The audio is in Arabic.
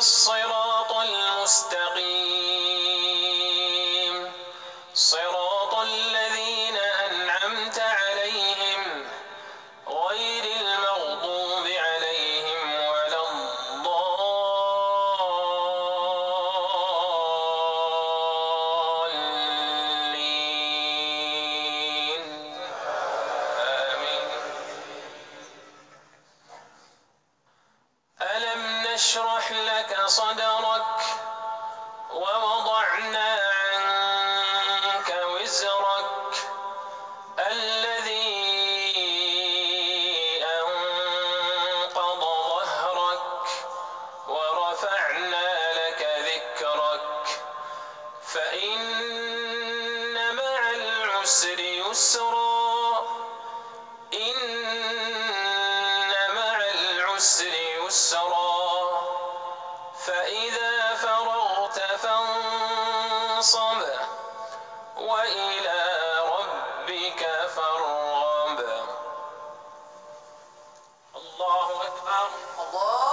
الصراط المستقيم. نشرح لك صدرك ووضعنا عنك وزرك الذي أنقض ظهرك ورفعنا لك ذكرك فإن مع العسر يسرا إن مع العسر يسرا Allah